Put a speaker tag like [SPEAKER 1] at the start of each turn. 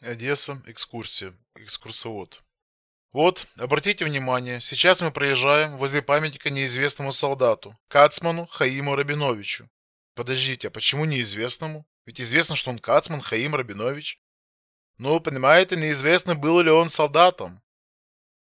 [SPEAKER 1] Одесса, экскурсия, экскурсовод. Вот, обратите внимание, сейчас мы проезжаем возле памятника неизвестному солдату, Кацману Хаиму Рабиновичу. Подождите, а почему неизвестному? Ведь известно, что он Кацман Хаим Рабинович. Ну, понимаете, неизвестно, был ли он солдатом.